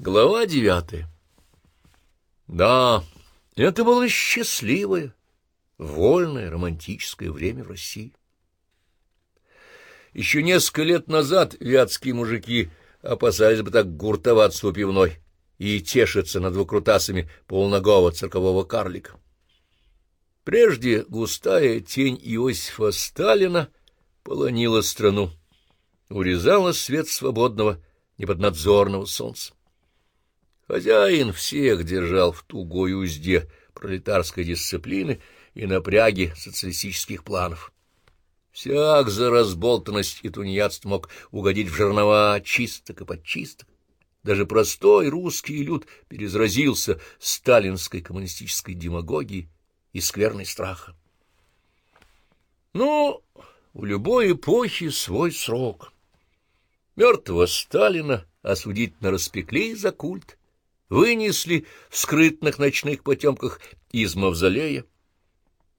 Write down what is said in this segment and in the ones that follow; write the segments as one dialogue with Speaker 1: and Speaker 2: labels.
Speaker 1: Глава девятая. Да, это было счастливое, вольное, романтическое время в России. Еще несколько лет назад вятские мужики опасались бы так гуртоваться у пивной и тешиться над выкрутасами полногого циркового карлика. Прежде густая тень Иосифа Сталина полонила страну, урезала свет свободного, неподнадзорного солнца. Хозяин всех держал в тугой узде пролетарской дисциплины и напряги социалистических планов. Всяк за разболтанность и тунеядство мог угодить в жернова чисток и подчисток. Даже простой русский люд перезразился сталинской коммунистической демагогией и скверной страха. Но у любой эпохи свой срок. Мертвого Сталина осудительно распекли за культ, вынесли в скрытных ночных потемках из мавзолея.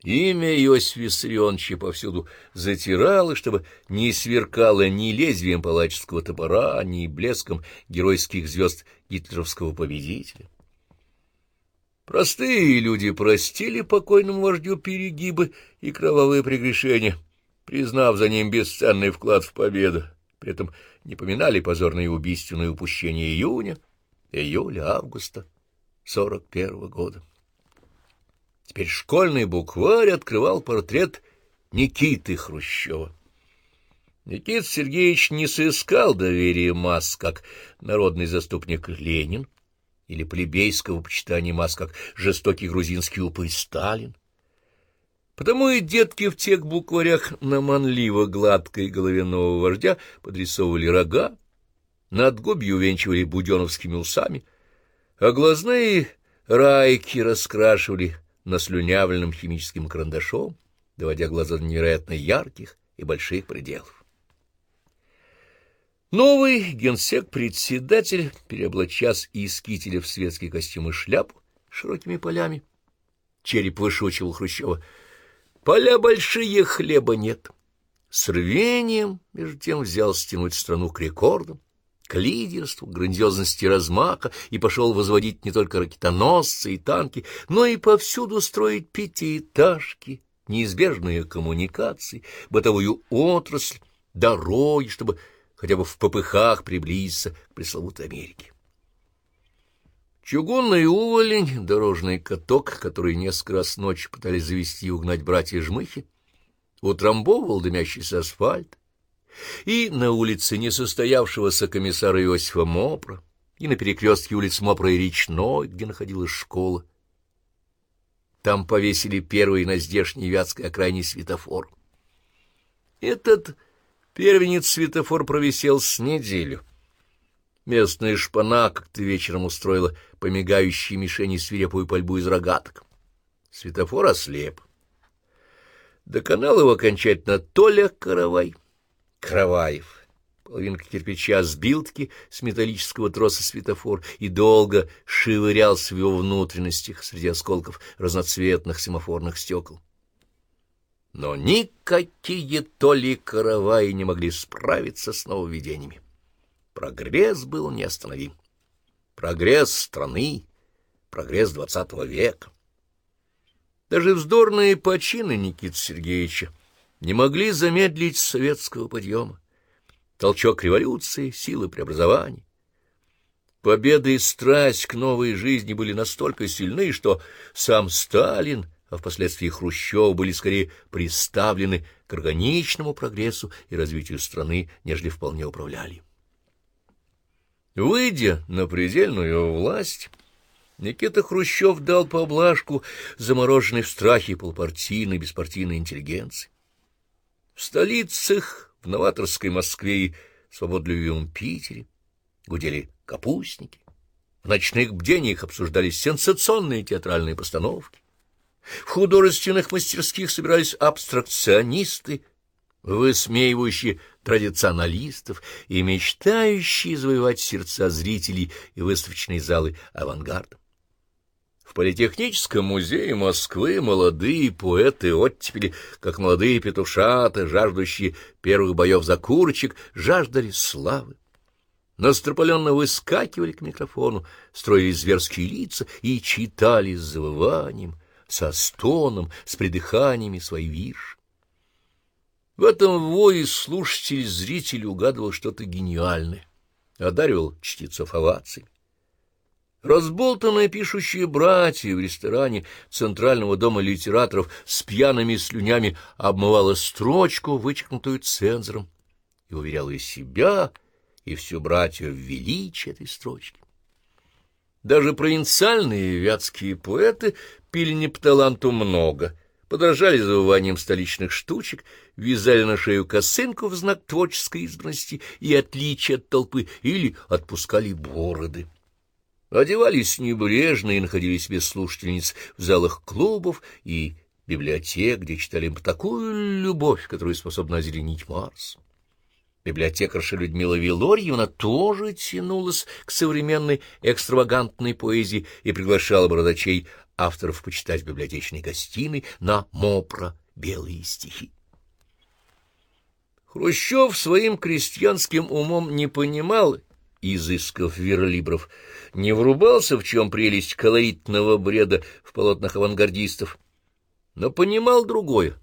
Speaker 1: Имя Иосифа Виссарионовича повсюду затирало, чтобы не сверкало ни лезвием палаческого топора, ни блеском геройских звезд гитлеровского победителя. Простые люди простили покойному вождю перегибы и кровавые прегрешения, признав за ним бесценный вклад в победу, при этом не поминали позорные убийственные упущения июня, июля-августа сорок первого года. Теперь школьный букварь открывал портрет Никиты Хрущева. Никит Сергеевич не сыскал доверия масс, как народный заступник Ленин, или плебейского почитания масс, как жестокий грузинский упырь Сталин. Потому и детки в тех букварях на манливо гладкой голове нового вождя подрисовывали рога, над губью увенчивали буденовскими усами, а глазные райки раскрашивали наслюнявленным химическим карандашом, доводя глаза до невероятно ярких и больших пределов. Новый генсек-председатель, переоблачась из кителя в светский костюм и шляпу широкими полями, череп вышучивал Хрущева, «Поля большие, хлеба нет». С рвением, между тем, взял стянуть страну к рекордам, к лидерству, грандиозности размаха и пошел возводить не только ракетоносцы и танки, но и повсюду строить пятиэтажки, неизбежные коммуникации, бытовую отрасль, дороги, чтобы хотя бы в попыхах приблизиться к пресловутой Америке. Чугунный уволень, дорожный каток, который несколько раз ночью пытались завести и угнать братья Жмыхи, утрамбовывал дымящийся асфальт, и на улице несостоявшегося комиссара Иосифа Мопра, и на перекрестке улиц Мопра и Речной, где находилась школа. Там повесили первый на здешней Вятской окраине светофор. Этот первенец светофор провисел с неделю. Местная шпана как-то вечером устроила по мигающей мишени свирепую пальбу из рогаток. Светофор ослеп. Доконал его окончательно Толя Каравай. Кроваев. Половинка кирпича сбил-таки с металлического троса светофор и долго шевырялся в его внутренностях среди осколков разноцветных семафорных стекол. Но никакие то ли караваи не могли справиться с нововведениями. Прогресс был неостановим. Прогресс страны, прогресс двадцатого века. Даже вздорные почины Никиты Сергеевича не могли замедлить советского подъема. Толчок революции, силы преобразований. Победа и страсть к новой жизни были настолько сильны, что сам Сталин, а впоследствии Хрущев, были скорее приставлены к органичному прогрессу и развитию страны, нежели вполне управляли. Выйдя на предельную власть, Никита Хрущев дал поблажку замороженной в страхе полупартийной беспартийной интеллигенции. В столицах, в новаторской Москве и свободолюбивом Питере гудели капустники. В ночных бдениях обсуждались сенсационные театральные постановки. В художественных мастерских собирались абстракционисты, высмеивающие традиционалистов и мечтающие завоевать сердца зрителей и выставочные залы авангарда. В Политехническом музее Москвы молодые поэты оттепели, как молодые петушата, жаждущие первых боев за курочек, жаждали славы. настропаленно выскакивали к микрофону, строили зверские лица и читали с завыванием, со стоном, с придыханиями свои вирши. В этом вое слушатель, зритель угадывал что-то гениальное, одаривал чтецов овациями. Разболтанные пишущие братья в ресторане Центрального дома литераторов с пьяными слюнями обмывала строчку, вычеркнутую цензором, и уверяла и себя, и всю братью в величии этой строчки. Даже провинциальные вятские поэты пили не по таланту много, подражали завыванием столичных штучек, вязали на шею косынку в знак творческой избранности и отличия от толпы или отпускали бороды. Одевались небрежно и находили себе слушательниц в залах клубов и библиотек, где читали им такую любовь, которую способна озеленить Марс. Библиотекарша Людмила Вилорьевна тоже тянулась к современной экстравагантной поэзии и приглашала бородачей авторов почитать в библиотечной гостиной на МОПРО белые стихи. Хрущев своим крестьянским умом не понимал изысков верлибров, не врубался, в чем прелесть колоритного бреда в полотнах авангардистов, но понимал другое.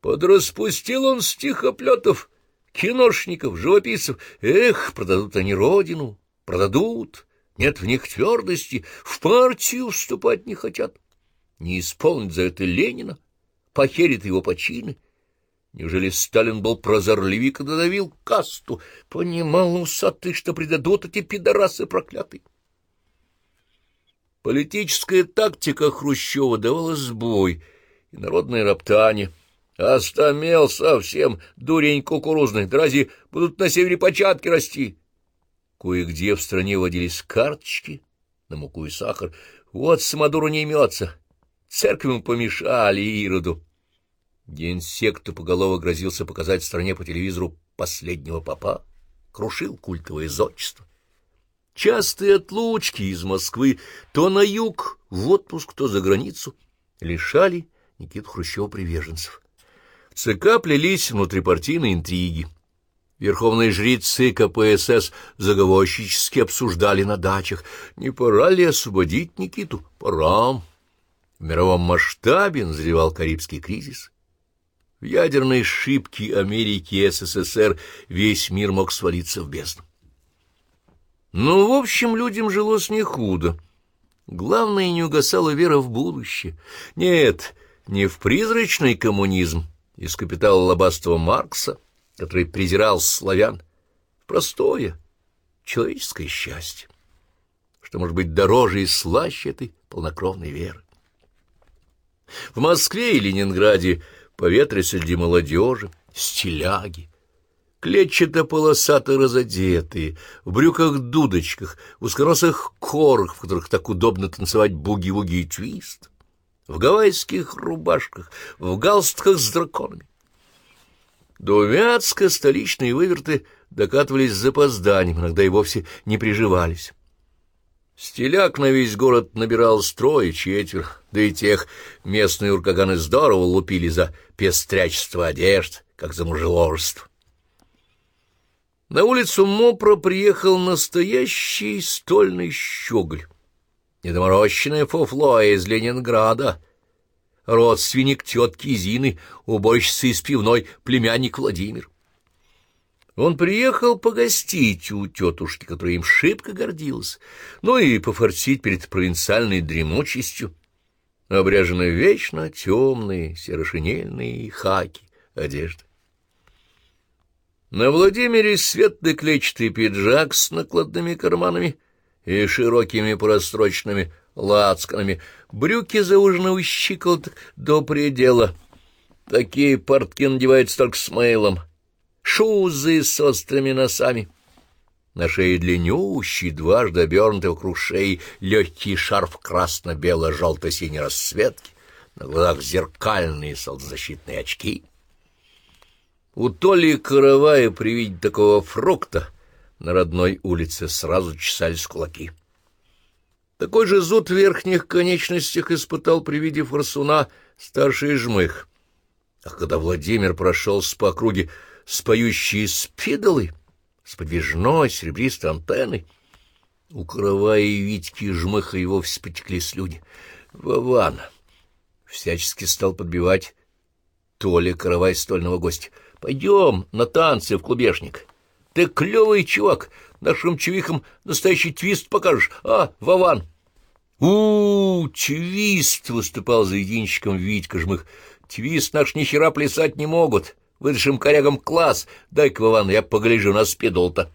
Speaker 1: Подраспустил он стихоплетов, киношников, живописцев. Эх, продадут они родину, продадут. Нет в них твердости, в партию вступать не хотят. Не исполнит за это Ленина, похерит его почины — Неужели Сталин был прозорливый, когда давил касту? Понимал усатый, что предадут эти пидорасы проклятые. Политическая тактика Хрущева давала сбой, и народное роптание. Остамел совсем, дурень кукурузный, да разве будут на севере початки расти? Кое-где в стране водились карточки на муку и сахар. Вот самодуру не имется. Церковь помешали Ироду. Генсек тупоголово грозился показать стране по телевизору последнего папа, крушил культовое зодчество. Частые отлучки из Москвы то на юг, в отпуск, то за границу лишали Никиту Хрущева приверженцев. В ЦК плелись внутрипартийные интриги. Верховные жрецы КПСС заговорщически обсуждали на дачах, не пора ли освободить Никиту? Пора. В мировом масштабе назревал Карибский кризис. В ядерной шибке Америки и СССР весь мир мог свалиться в бездну. Ну, в общем, людям жилось не худо. Главное, не угасала вера в будущее. Нет, не в призрачный коммунизм из капитала лобастого Маркса, который презирал славян, простое человеческое счастье, что может быть дороже и слаще этой полнокровной веры. В Москве и Ленинграде по ветре среди молодежи, стиляги, клетчато-полосато разодетые, в брюках-дудочках, в узконосых корах, в которых так удобно танцевать буги-вуги и твист, в гавайских рубашках, в галстуках с драконами. До столичные выверты докатывались с запозданием, иногда и вовсе не приживались. Стиляк на весь город набирал строй, четвер, да и тех местные уркаганы здорово лупили за пестрячество одежд, как за мужеложество. На улицу Мопра приехал настоящий стольный щеголь, недоморощенное фуфло из Ленинграда, родственник тетки Зины, уборщицы из пивной, племянник Владимир. Он приехал погостить у тетушки, которая им шибко гордилась, ну и пофорсить перед провинциальной дремучестью, обряженной вечно темные серошинельные хаки одежды. На Владимире светлый клетчатый пиджак с накладными карманами и широкими прострочными лацканами, брюки заужены у щиколоток до предела. Такие портки надеваются только с мейлом, шузы с острыми носами. На шее длиннющий, дважды обернутый вокруг шеи легкий шарф красно-бело-желто-синей расцветки, на глазах зеркальные солнцезащитные очки. У Толи Каравая при виде такого фрукта на родной улице сразу чесались кулаки. Такой же зуд в верхних конечностях испытал при виде форсуна старший жмых. А когда Владимир прошелся по округе с поющие спидолы, с подвижной серебристой антенной. У Каравая и Витьки жмыха и вовсе потекли слюни. Вован всячески стал подбивать Толя Каравай стольного гостя. — Пойдем на танцы в клубешник. Ты клевый чувак, нашим чувихам настоящий твист покажешь, а, Вован? — У, -у твист! — выступал за единщиком Витька Жмых. — Твист наш ни хера плясать не могут. Выдашим корягам класс. Дай-ка, Вован, я погляжу на спидол-то.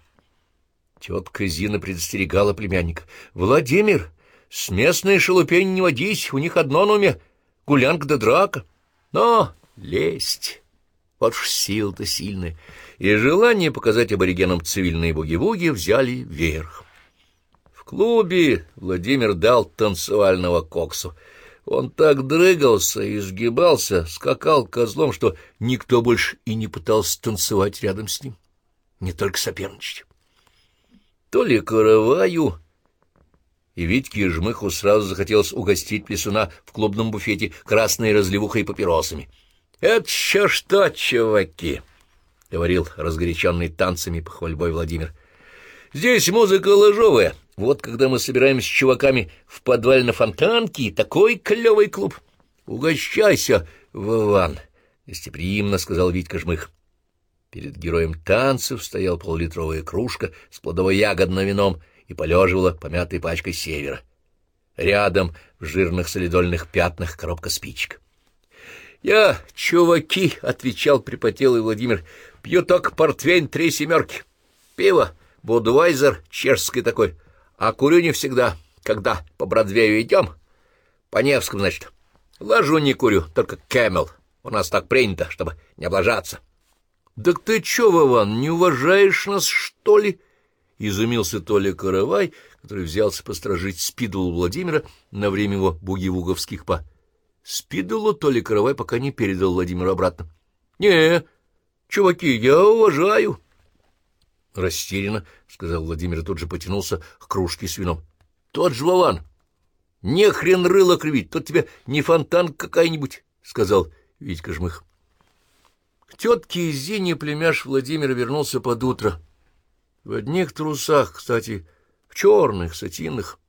Speaker 1: Тетка Зина предостерегала племянника. — Владимир, с местной шелупень не водись, у них одно на гулянка да драка. Но лезть... Вот ж сила-то сильная. И желание показать аборигенам цивильные буги-буги взяли вверх. В клубе Владимир дал танцевального коксу. Он так дрыгался и сгибался, скакал козлом, что никто больше и не пытался танцевать рядом с ним, не только соперничать. То ли караваю, и Витьке и Жмыху сразу захотелось угостить плесуна в клубном буфете красной разливухой и папиросами —— Это еще что, чуваки? — говорил разгоряченный танцами похвальбой Владимир. — Здесь музыка ложовая. Вот когда мы собираемся с чуваками в подвале на фонтанке, такой клевый клуб. — Угощайся, Вован, — гостеприимно сказал Витька Жмых. Перед героем танцев стояла полулитровая кружка с плодово-ягодным вином и полеживала помятая пачка севера. Рядом в жирных солидольных пятнах коробка спичек. «Я, чуваки», — отвечал припотелый Владимир, — «пью только портвейн три семерки. Пиво, Budweiser, чешский такой, а курю не всегда, когда по Бродвею идем. По Невскому, значит. Лажу не курю, только Camel. У нас так принято, чтобы не облажаться». «Так ты чё, Вован, не уважаешь нас, что ли?» — изумился Толя Каравай, который взялся постражить спидул Владимира на время его бугивуговских па. Спидулу то ли Каравай пока не передал Владимиру обратно. — Не, чуваки, я уважаю. — Растерянно, — сказал Владимир, и тут же потянулся к кружке с вином. — Тот же Вован. — Не хрен рыло кривить, тот тебе не фонтан какая-нибудь, — сказал Витька Жмых. К тетке Зине племяш Владимира вернулся под утро. В одних трусах, кстати, в черных, сатинных,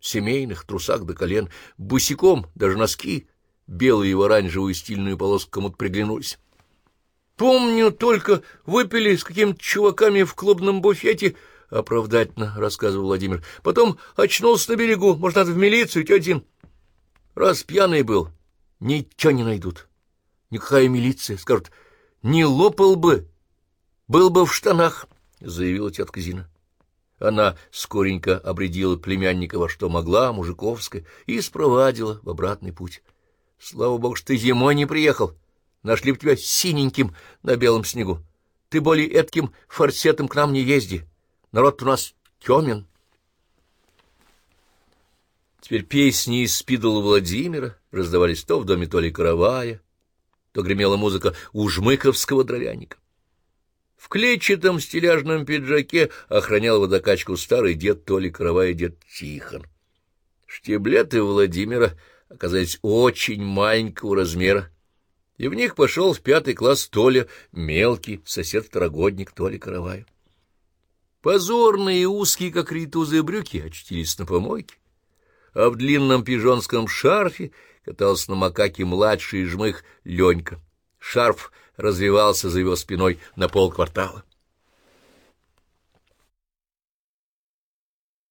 Speaker 1: семейных, трусах до колен, босиком, даже носки, белые в оранжевую стильную полоску кому-то приглянулись. «Помню, только выпили с какими-то чуваками в клубном буфете», — оправдательно рассказывал Владимир. «Потом очнулся на берегу, может, надо в милицию, тетя Зин. Раз пьяный был, ничего не найдут. Никакая милиция. Скажут, не лопал бы, был бы в штанах», — заявила тетка Зина. Она скоренько обредила племянника во что могла, мужиковская, и спровадила в обратный путь. Слава богу, что ты зимой не приехал. Нашли б тебя синеньким на белом снегу. Ты более этким форсетом к нам не езди. Народ у нас темен. Теперь песни из Спидола Владимира раздавались то в доме Толи Каравая, то гремела музыка у Жмыковского дровяника. В клетчатом стиляжном пиджаке охранял водокачку старый дед Толи Каравай дед Тихон. Штиблеты Владимира оказались очень маленького размера, и в них пошел в пятый класс Толя, мелкий сосед-второгодник Толи Каравая. Позорные и узкие, как ритузы, брюки очутились на помойке, а в длинном пижонском шарфе катался на макаке младший жмых Ленька. Шарф развивался за его спиной на полквартала.